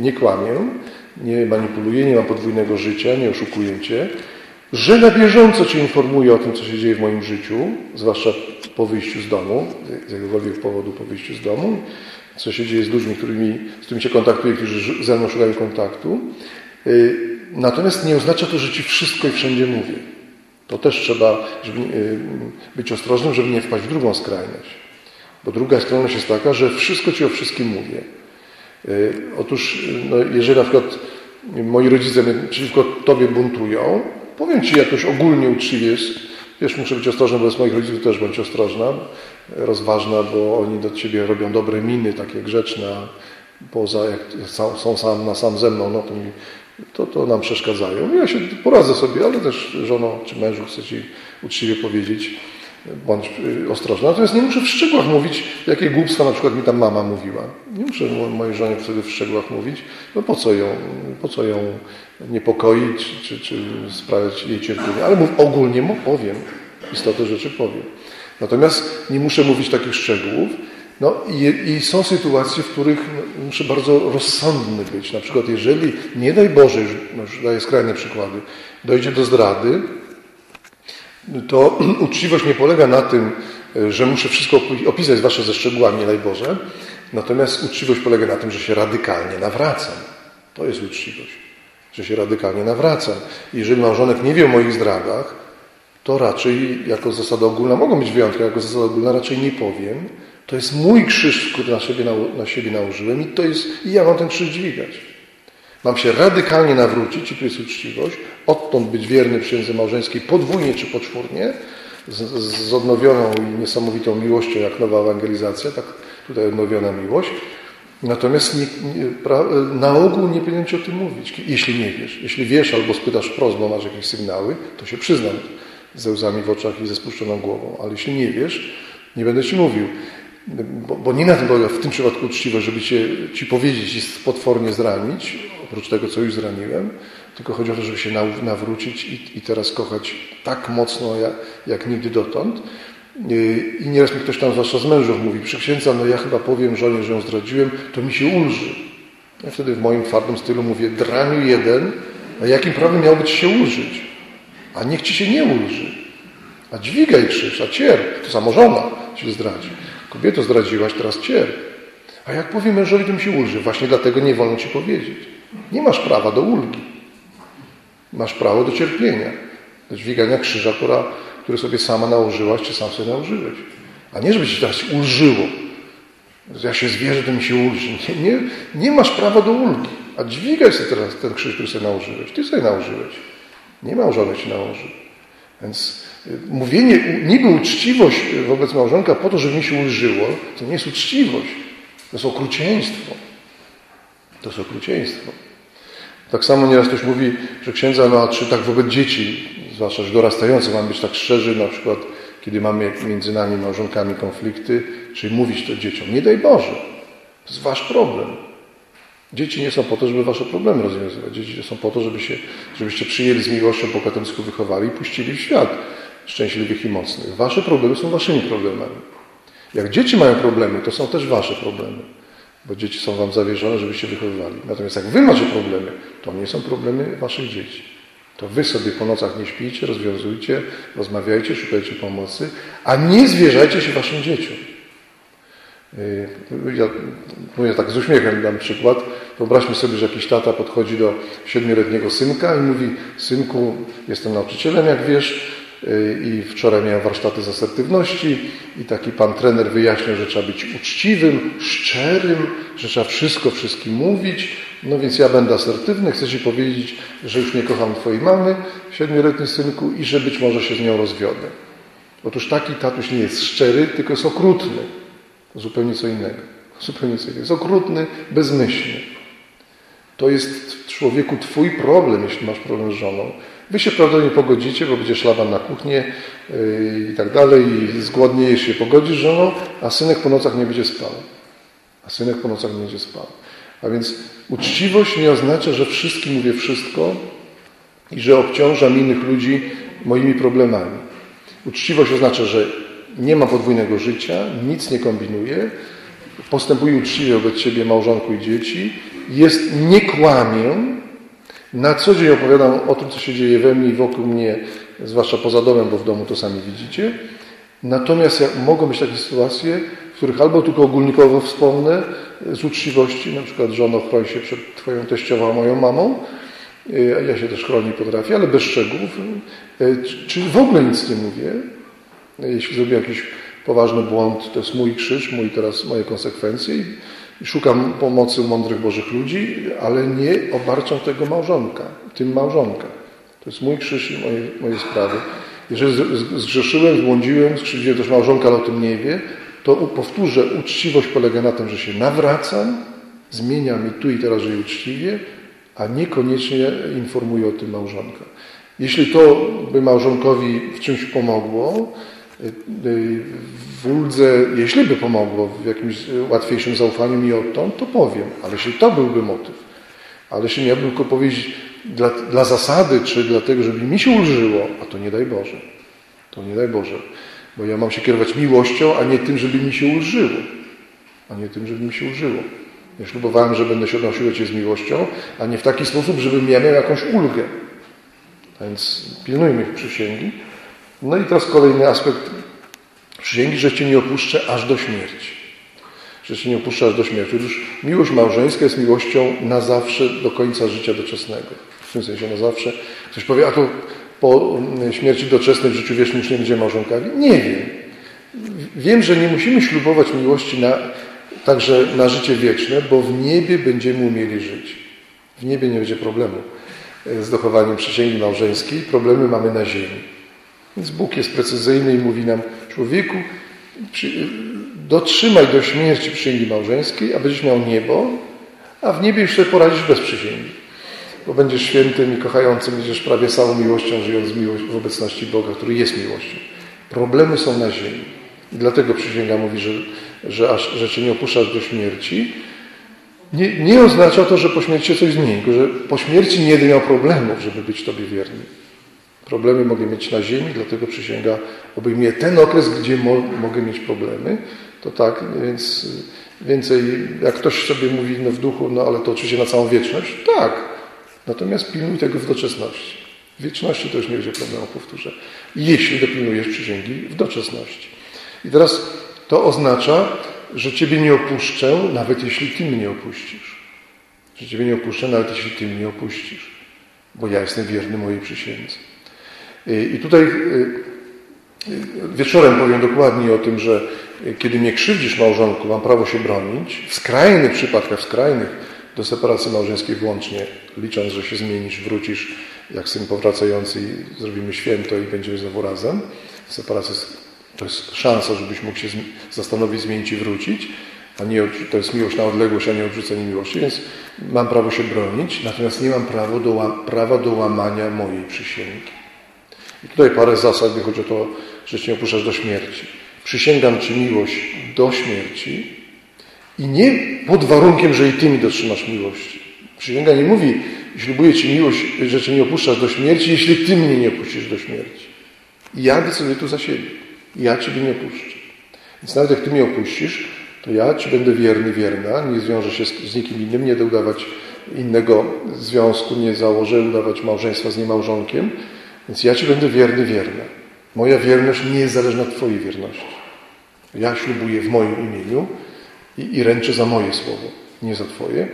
nie kłamię, nie manipuluję, nie mam podwójnego życia, nie oszukuję Cię, że na bieżąco Cię informuję o tym, co się dzieje w moim życiu, zwłaszcza po wyjściu z domu, z jakiegokolwiek powodu po wyjściu z domu, co się dzieje z ludźmi, którymi, z którymi się kontaktuję, którzy ze mną szukają kontaktu. Y, natomiast nie oznacza to, że Ci wszystko i wszędzie mówię. To też trzeba żeby, y, być ostrożnym, żeby nie wpaść w drugą skrajność. Bo druga skrajność jest taka, że wszystko Ci o wszystkim mówię. Y, otóż, no, jeżeli na przykład moi rodzice przeciwko Tobie buntują, powiem Ci jakoś ogólnie uczciwie, wiesz, muszę być ostrożny wobec moich rodziców, też bądź ostrożna, rozważna, bo oni do Ciebie robią dobre miny, takie grzeczne, poza jak są sam na sam ze mną, no to mi to, to nam przeszkadzają. Ja się poradzę sobie, ale też żono czy mężu chcę Ci uczciwie powiedzieć, bądź y, ostrożny. Natomiast nie muszę w szczegółach mówić, jakie głupstwa na przykład mi tam mama mówiła. Nie muszę mojej żonie wtedy w szczegółach mówić, no po co ją, po co ją niepokoić, czy, czy sprawiać jej cierpienie. Ale mów, ogólnie mu powiem, istotę rzeczy powiem. Natomiast nie muszę mówić takich szczegółów, no i, i, są sytuacje, w których muszę bardzo rozsądny być. Na przykład, jeżeli, nie daj Boże, już, no już daję skrajne przykłady, dojdzie do zdrady, to [clears throat] uczciwość nie polega na tym, że muszę wszystko opisać, zwłaszcza ze szczegółami, nie daj Boże. Natomiast uczciwość polega na tym, że się radykalnie nawracam. To jest uczciwość, że się radykalnie nawracam. Jeżeli małżonek nie wie o moich zdradach, to raczej jako zasada ogólna, mogą być wyjątki, jako zasada ogólna raczej nie powiem, to jest mój krzyż, który na siebie, na siebie nałożyłem i to jest, i ja mam ten krzyż dźwigać. Mam się radykalnie nawrócić i tu jest uczciwość, odtąd być wierny przyjędze małżeńskiej podwójnie czy poczwórnie, z, z odnowioną i niesamowitą miłością, jak nowa ewangelizacja, tak tutaj odnowiona miłość. Natomiast nie, nie, pra, na ogół nie powinien Ci o tym mówić, jeśli nie wiesz. Jeśli wiesz albo spytasz wprost, bo masz jakieś sygnały, to się przyznam ze łzami w oczach i ze spuszczoną głową. Ale jeśli nie wiesz, nie będę Ci mówił. Bo, bo, nie na tym polega w tym przypadku uczciwość, żeby cię, Ci powiedzieć i potwornie zranić, oprócz tego, co już zraniłem, tylko chodzi o to, żeby się nawrócić i, i teraz kochać tak mocno, jak, jak nigdy dotąd. I nieraz mi ktoś tam, zwłaszcza z mężów, mówi, przyksiędza, no ja chyba powiem żonie, że ją zdradziłem, to mi się ulży. Ja wtedy w moim twardym stylu mówię, draniu jeden, a jakim prawem miałby Ci się ulżyć? A niech Ci się nie ulży. A dźwigaj krzyż, a cierp. To samo żona się zdradzi. Kobieto zdradziłaś, teraz cierp. A jak powie mężowi, to mi się ulży. Właśnie dlatego nie wolno ci powiedzieć. Nie masz prawa do ulgi. Masz prawo do cierpienia, do dźwigania krzyża, która, który sobie sama nałożyłaś, czy sam sobie nałożyłeś. A nie, żeby ci teraz ulżyło. Ja się zwierzę, to mi się ulży. Nie, nie, nie masz prawa do ulgi. A dźwigaj sobie teraz ten krzyż, który sobie nałożyłeś. Ty sobie nałożyłeś. Nie małżonek ci nałożył. Więc mówienie, niby uczciwość wobec małżonka po to, żeby mi się ulżyło, to nie jest uczciwość. To jest okrucieństwo. To jest okrucieństwo. Tak samo nieraz ktoś mówi, że księdza, no a czy tak wobec dzieci, zwłaszcza że dorastających, mamy być tak szczerzy, na przykład kiedy mamy między nami małżonkami konflikty, czy mówić to dzieciom. Nie daj Boże. To jest wasz problem. Dzieci nie są po to, żeby wasze problemy rozwiązywać. Dzieci są po to, żeby się, żebyście przyjęli z miłością po katolicku wychowali i puścili w świat szczęśliwych i mocnych. Wasze problemy są waszymi problemami. Jak dzieci mają problemy, to są też wasze problemy, bo dzieci są wam zawierzone, żebyście wychowywali. Natomiast jak wy macie problemy, to nie są problemy waszych dzieci. To wy sobie po nocach nie śpijcie, rozwiązujcie, rozmawiajcie, szukajcie pomocy, a nie zwierzajcie się waszym dzieciom. Yy, ja mówię tak z uśmiechem, dam przykład. Wyobraźmy sobie, że jakiś tata podchodzi do siedmioletniego synka i mówi: Synku, jestem nauczycielem, jak wiesz, i wczoraj miałem warsztaty z asertywności i taki pan trener wyjaśniał, że trzeba być uczciwym, szczerym, że trzeba wszystko wszystkim mówić. No więc ja będę asertywny, chcę Ci powiedzieć, że już nie kocham Twojej mamy, siedmioletni synku, i że być może się z nią rozwiodę. Otóż taki tatuś nie jest szczery, tylko jest okrutny. Zupełnie co innego. Zupełnie co innego. Jest okrutny, bezmyślny. To jest człowieku Twój problem, jeśli masz problem z żoną. Wy się prawdopodobnie pogodzicie, bo będzie szlaban na kuchnię yy, i tak dalej, i zgłodniejesz się pogodzisz z żoną, a synek po nocach nie będzie spał. A synek po nocach nie będzie spał. A więc uczciwość nie oznacza, że wszystkim mówię wszystko i że obciążam innych ludzi moimi problemami. Uczciwość oznacza, że nie ma podwójnego życia, nic nie kombinuję, postępuję uczciwie wobec siebie, małżonku i dzieci, jest, nie kłamię, na co dzień opowiadam o tym, co się dzieje we mnie i wokół mnie, zwłaszcza poza domem, bo w domu to sami widzicie. Natomiast mogą być takie sytuacje, których albo tylko ogólnikowo wspomnę z uczciwości, na przykład żono chroń się przed Twoją teściową, moją mamą, e, ja się też chroni potrafię, ale bez szczegółów, e, czy w ogóle nic nie mówię, jeśli zrobię jakiś poważny błąd, to jest mój krzyż, mój teraz moje konsekwencje i szukam pomocy u mądrych Bożych ludzi, ale nie obarczam tego małżonka, tym małżonka. To jest mój krzyż i moje, moje sprawy. Jeżeli zgrzeszyłem, zbłądziłem, skrzywdziłem też małżonka, ale o tym nie wie, to powtórzę, uczciwość polega na tym, że się nawracam, zmieniam i tu i teraz żyję uczciwie, a niekoniecznie informuję o tym małżonka. Jeśli to by małżonkowi w czymś pomogło, w uldze, jeśli by pomogło w jakimś łatwiejszym zaufaniu mi odtąd, to powiem. Ale jeśli to byłby motyw, ale jeśli miałbym tylko powiedzieć dla, dla zasady, czy dlatego, żeby mi się ulżyło, a to nie daj Boże. To nie daj Boże. Bo ja mam się kierować miłością, a nie tym, żeby mi się ulżyło. A nie tym, żeby mi się ulżyło. Ja ślubowałem, że będę się odnosił do Ciebie z miłością, a nie w taki sposób, żebym ja miał jakąś ulgę. A więc pilnujmy przysięgi. No i teraz kolejny aspekt przysięgi, że Cię nie opuszczę aż do śmierci. Że Cię nie opuszczę aż do śmierci. Otóż miłość małżeńska jest miłością na zawsze, do końca życia doczesnego. W tym sensie na zawsze. Ktoś powie, a to po śmierci doczesnej w życiu wiecznym będzie małżonkami? Nie wiem. Wiem, że nie musimy ślubować miłości na, także na życie wieczne, bo w niebie będziemy umieli żyć. W niebie nie będzie problemu z dochowaniem przysięgi małżeńskiej. Problemy mamy na ziemi. Więc Bóg jest precyzyjny i mówi nam, człowieku, dotrzymaj do śmierci przysięgi małżeńskiej, a będziesz miał niebo, a w niebie już sobie poradzisz bez przysięgi. Bo będziesz świętym i kochającym, będziesz prawie całą miłością, żyjąc miłość w obecności Boga, który jest miłością. Problemy są na ziemi. I dlatego przysięga mówi, że, że, aż, że cię nie opuszczasz do śmierci. Nie, nie oznacza to, że po śmierci coś zmieni, że po śmierci nie będę miał problemów, żeby być Tobie wierny. Problemy mogę mieć na ziemi, dlatego przysięga obejmuje ten okres, gdzie mo mogę mieć problemy. To tak, więc więcej, jak ktoś sobie mówi no w duchu, no ale to oczywiście na całą wieczność, tak. Natomiast pilnuj tego w doczesności. W wieczności to już nie będzie problemu, powtórzę. Jeśli dopilnujesz przysięgi w doczesności. I teraz to oznacza, że Ciebie nie opuszczę, nawet jeśli Ty mnie opuścisz. Że Ciebie nie opuszczę, nawet jeśli Ty mnie opuścisz. Bo ja jestem wierny mojej przysiędze. I tutaj y, y, wieczorem powiem dokładnie o tym, że kiedy mnie krzywdzisz małżonku, mam prawo się bronić. W skrajnych przypadkach, w skrajnych, do separacji małżeńskiej włącznie, licząc, że się zmienisz, wrócisz jak syn powracający i zrobimy święto i będziemy znowu razem. Separacja to jest szansa, żebyś mógł się zastanowić, zmienić i wrócić, a nie, to jest miłość na odległość, a nie odrzucenie miłości, więc mam prawo się bronić, natomiast nie mam prawa do, prawa do łamania mojej przysięgi. I tutaj parę zasad, gdy chodzi o to, że Cię opuszczasz do śmierci. Przysięgam Ci miłość do śmierci i nie pod warunkiem, że i Ty mi dotrzymasz miłości. Przysięga nie mówi, ślubuję Ci miłość, że Cię nie opuszczasz do śmierci, jeśli Ty mnie nie opuścisz do śmierci. I ja decyduję tu za siebie. Ja Ciebie nie opuszczę. Więc nawet jak Ty mnie opuścisz, to ja Ci będę wierny, wierna, nie zwiążę się z, z nikim innym, nie będę udawać innego związku, nie założę udawać małżeństwa z niemałżonkiem, więc ja Ci będę wierny, wierna. Moja wierność nie jest zależna od Twojej wierności. Ja ślubuję w moim imieniu i, i ręczę za moje słowo, nie za Twoje.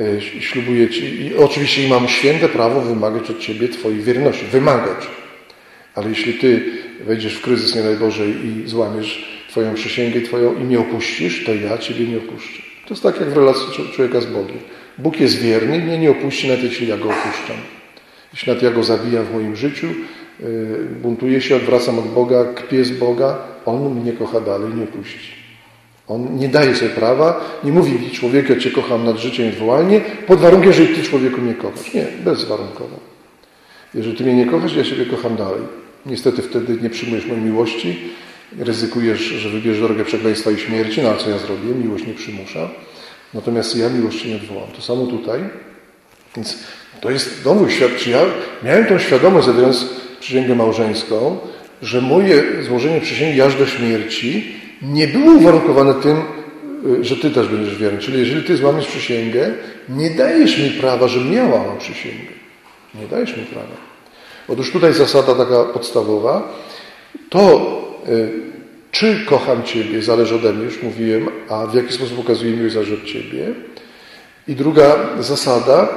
E, ślubuję Ci i oczywiście mam święte prawo wymagać od Ciebie Twojej wierności. Wymagać. Ale jeśli ty wejdziesz w kryzys, nie i złamiesz Twoją przysięgę twoją, i mnie opuścisz, to ja Ciebie nie opuszczę. To jest tak jak w relacji człowieka z Bogiem. Bóg jest wierny, mnie nie opuści nawet jeśli ja Go opuszczam. Jeśli nawet ja Go zabijam w moim życiu, yy, buntuję się, odwracam od Boga, kpię z Boga, On mnie kocha dalej, nie opuści. On nie daje sobie prawa, nie mówi człowieku, ja Cię kocham nad życiem odwołalnie, pod warunkiem, że Ty człowieku mnie kochasz. Nie, bezwarunkowo. Jeżeli Ty mnie nie kochasz, ja Ciebie kocham dalej. Niestety wtedy nie przyjmujesz mojej miłości, ryzykujesz, że wybierzesz drogę przekleństwa i śmierci, no a co ja zrobię? Miłość nie przymusza. Natomiast ja miłości nie odwołam. To samo tutaj. Więc to jest znowu świat, ja miałem tą świadomość, zawierając przysięgę małżeńską, że moje złożenie przysięgi aż do śmierci nie było uwarunkowane tym, y, że Ty też będziesz wierny. Czyli jeżeli Ty złamiesz przysięgę, nie dajesz mi prawa, żebym ja łamał przysięgę. Nie dajesz mi prawa. Otóż tutaj zasada taka podstawowa, to y, czy kocham Ciebie, zależy ode mnie, już mówiłem, a w jaki sposób okazuję miłość, zależy od Ciebie. I druga zasada,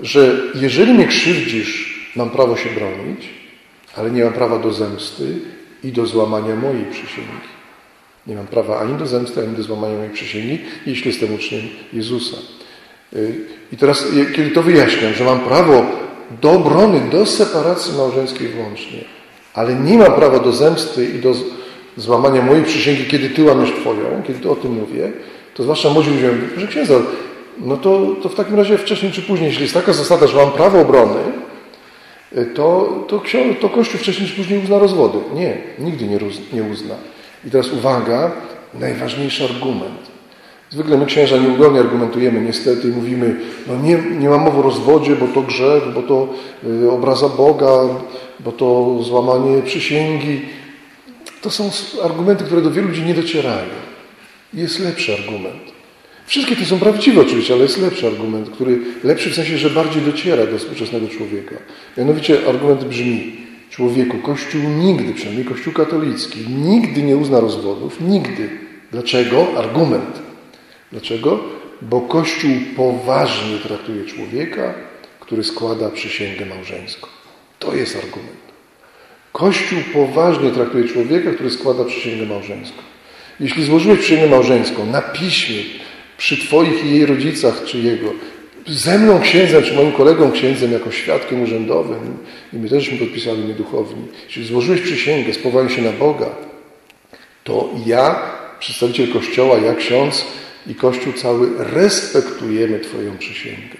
że jeżeli mnie krzywdzisz, mam prawo się bronić, ale nie mam prawa do zemsty i do złamania mojej przysięgi. Nie mam prawa ani do zemsty, ani do złamania mojej przysięgi, jeśli jestem uczniem Jezusa. Y, I teraz, kiedy to wyjaśniam, że mam prawo do obrony, do separacji małżeńskiej włącznie, ale nie mam prawa do zemsty i do złamania mojej przysięgi, kiedy Ty łamiesz Twoją, kiedy o tym mówię, to zwłaszcza młodzi ludzie mówią, że księdza, no to, to w takim razie wcześniej czy później, jeśli jest taka zasada, że mam prawo obrony, y, to, to, to Kościół wcześniej czy później uzna rozwody. Nie, nigdy nie, nie uzna. I teraz uwaga, najważniejszy argument. Zwykle my księża nieudolnie argumentujemy niestety i mówimy, no nie, nie ma mowy o rozwodzie, bo to grzech, bo to y, obraza Boga, bo to złamanie przysięgi. To są argumenty, które do wielu ludzi nie docierają. Jest lepszy argument. Wszystkie te są prawdziwe oczywiście, ale jest lepszy argument, który lepszy w sensie, że bardziej dociera do współczesnego człowieka. Mianowicie argument brzmi, człowieku, Kościół nigdy, przynajmniej Kościół katolicki, nigdy nie uzna rozwodów, nigdy. Dlaczego? Argument. Dlaczego? Bo Kościół poważnie traktuje człowieka, który składa przysięgę małżeńską. To jest argument. Kościół poważnie traktuje człowieka, który składa przysięgę małżeńską. Jeśli złożyłeś przysięgę małżeńską na piśmie, przy Twoich i jej rodzicach, czy jego, ze mną księdzem, czy moim kolegą księdzem, jako świadkiem urzędowym, i my teżśmy podpisali nieduchowni, jeśli złożyłeś przysięgę z powołaniem się na Boga, to ja, przedstawiciel Kościoła, ja ksiądz i Kościół cały respektujemy Twoją przysięgę.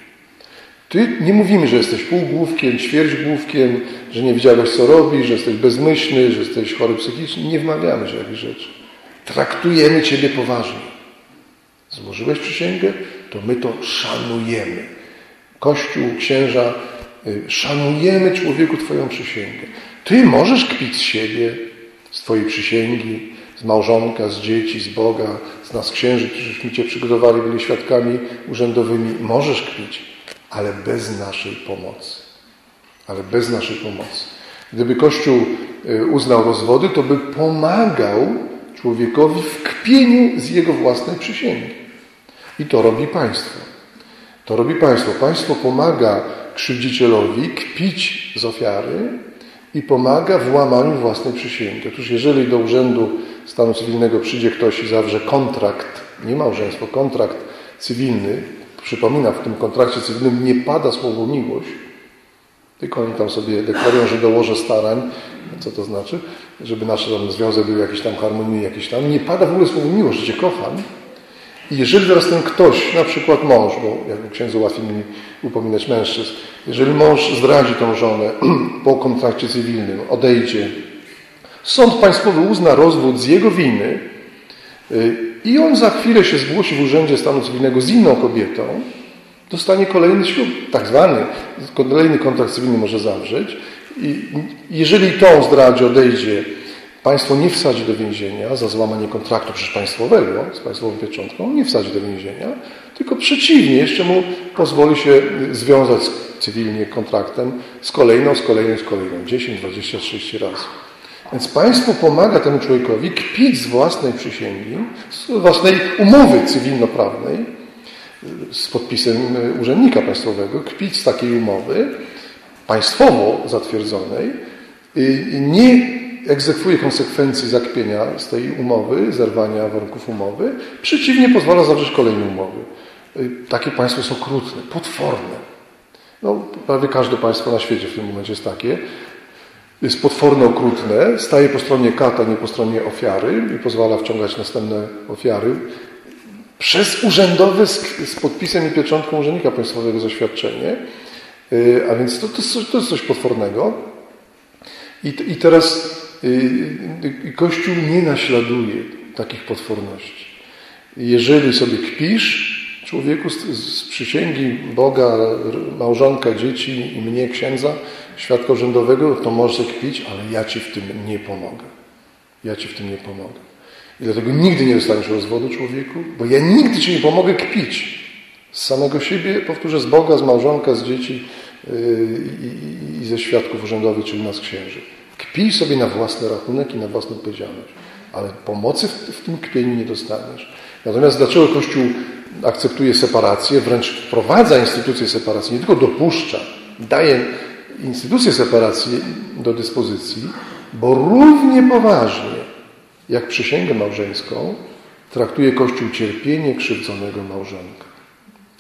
Ty nie mówimy, że jesteś półgłówkiem, ćwierćgłówkiem, że nie wiedziałeś, co robisz, że jesteś bezmyślny, że jesteś chory psychicznie. Nie wmawiamy żadnych rzeczy. Traktujemy Ciebie poważnie. Złożyłeś przysięgę, to my to szanujemy. Kościół, księża, y, szanujemy człowieku Twoją przysięgę. Ty możesz kpić z siebie, z Twojej przysięgi, z małżonka, z dzieci, z Boga, z nas księży, którzyśmy Cię przygotowali, byli świadkami urzędowymi. Możesz kpić, ale bez naszej pomocy. Ale bez naszej pomocy. Gdyby Kościół y, uznał rozwody, to by pomagał człowiekowi w kpieniu z jego własnej przysięgi. I to robi państwo. To robi państwo. Państwo pomaga krzywdzicielowi kpić z ofiary i pomaga w łamaniu własnej przysięgi. Otóż jeżeli do Urzędu Stanu Cywilnego przyjdzie ktoś i zawrze kontrakt, nie małżeństwo, kontrakt cywilny, przypomina, w tym kontrakcie cywilnym nie pada słowo miłość, tylko oni tam sobie deklarują, że dołożę starań, co to znaczy, żeby nasz związek był jakiś tam harmonijny, jakiś tam. Nie pada w ogóle słowo miłość, że cię kocham, i jeżeli teraz ten ktoś, na przykład mąż, bo jakby księdzu łatwiej mi upominać mężczyzn, jeżeli mąż zdradzi tą żonę [clears throat] po kontrakcie cywilnym, odejdzie, sąd państwowy uzna rozwód z jego winy y, i on za chwilę się zgłosi w Urzędzie Stanu Cywilnego z inną kobietą, dostanie kolejny ślub, tak zwany, kolejny kontrakt cywilny może zawrzeć i jeżeli tą zdradzi, odejdzie, Państwo nie wsadzi do więzienia za złamanie kontraktu przecież państwowego z państwową pieczątką, nie wsadzi do więzienia, tylko przeciwnie, jeszcze mu pozwoli się związać cywilnie kontraktem z kolejną, z kolejną, z kolejną, 10, 20, 30 razy. Więc państwo pomaga temu człowiekowi kpić z własnej przysięgi, z własnej umowy cywilnoprawnej, z podpisem urzędnika państwowego, kpić z takiej umowy państwowo zatwierdzonej, I nie egzekwuje konsekwencji zakpienia z tej umowy, zerwania warunków umowy. Przeciwnie, pozwala zawrzeć kolejne umowy. Takie państwo są okrutne, potworne. No, prawie każde państwo na świecie w tym momencie jest takie. Jest potworne, okrutne, staje po stronie kata, nie po stronie ofiary i pozwala wciągać następne ofiary przez urzędowe z, z podpisem i pieczątką urzędnika państwowego zaświadczenie. Y, a więc to, to, jest, to jest coś potwornego. I, i teraz Kościół nie naśladuje takich potworności. Jeżeli sobie kpisz, człowieku z, z przysięgi Boga, małżonka, dzieci i mnie, księdza, świadka urzędowego, to możesz kpić, ale ja Ci w tym nie pomogę. Ja Ci w tym nie pomogę. I dlatego nigdy nie dostaniesz rozwodu człowieku, bo ja nigdy Ci nie pomogę kpić. Z samego siebie, powtórzę, z Boga, z małżonka, z dzieci yy, i, i ze świadków urzędowych, czyli nas księży. Kpij sobie na własny rachunek i na własną odpowiedzialność. Ale pomocy w, w tym kpieniu nie dostaniesz. Natomiast dlaczego Kościół akceptuje separację, wręcz wprowadza instytucję separacji, nie tylko dopuszcza, daje instytucję separacji do dyspozycji, bo równie poważnie jak przysięgę małżeńską traktuje Kościół cierpienie krzywdzonego małżonka.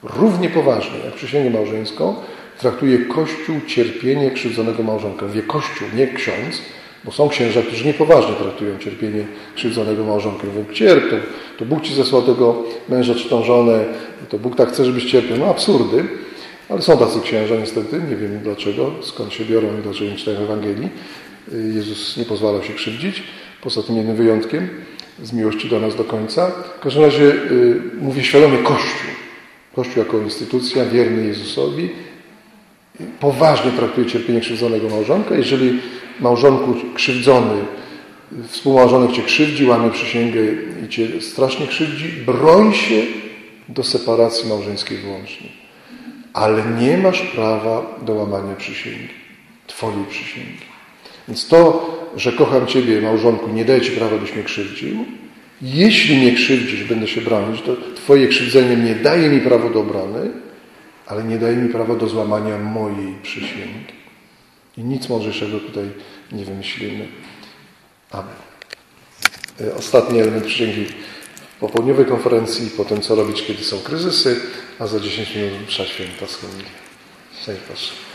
Równie poważnie jak przysięgę małżeńską traktuje Kościół cierpienie krzywdzonego małżonka. Wie Kościół, nie ksiądz, bo są księża, którzy niepoważnie traktują cierpienie krzywdzonego małżonka. Mówią, cierp, to, to Bóg ci zesłał tego męża czy tą żonę, to Bóg tak chce, żebyś cierpiał. No absurdy, ale są tacy księża niestety, nie wiem dlaczego, skąd się biorą i dlaczego nie czytają Ewangelii. Jezus nie pozwalał się krzywdzić, poza tym jednym wyjątkiem, z miłości do nas do końca. W każdym razie yy, mówię świadomie Kościół. Kościół jako instytucja, wierny Jezusowi, poważnie traktuje cierpienie krzywdzonego małżonka. Jeżeli małżonku krzywdzony, współmałżonek cię krzywdzi, łamie przysięgę i cię strasznie krzywdzi, broń się do separacji małżeńskiej wyłącznie. Ale nie masz prawa do łamania przysięgi, twojej przysięgi. Więc to, że kocham Ciebie, małżonku, nie daje Ci prawa, byś mnie krzywdził. Jeśli mnie krzywdzisz, będę się bronić, to Twoje krzywdzenie nie daje mi prawa do obrony, ale nie daje mi prawa do złamania mojej przysięgi. I nic mądrzejszego tutaj nie wymyślimy. Amen. E, ostatni element przysięgi popołudniowej konferencji, potem co robić, kiedy są kryzysy, a za 10 minut msza święta z. Szczęść Boże.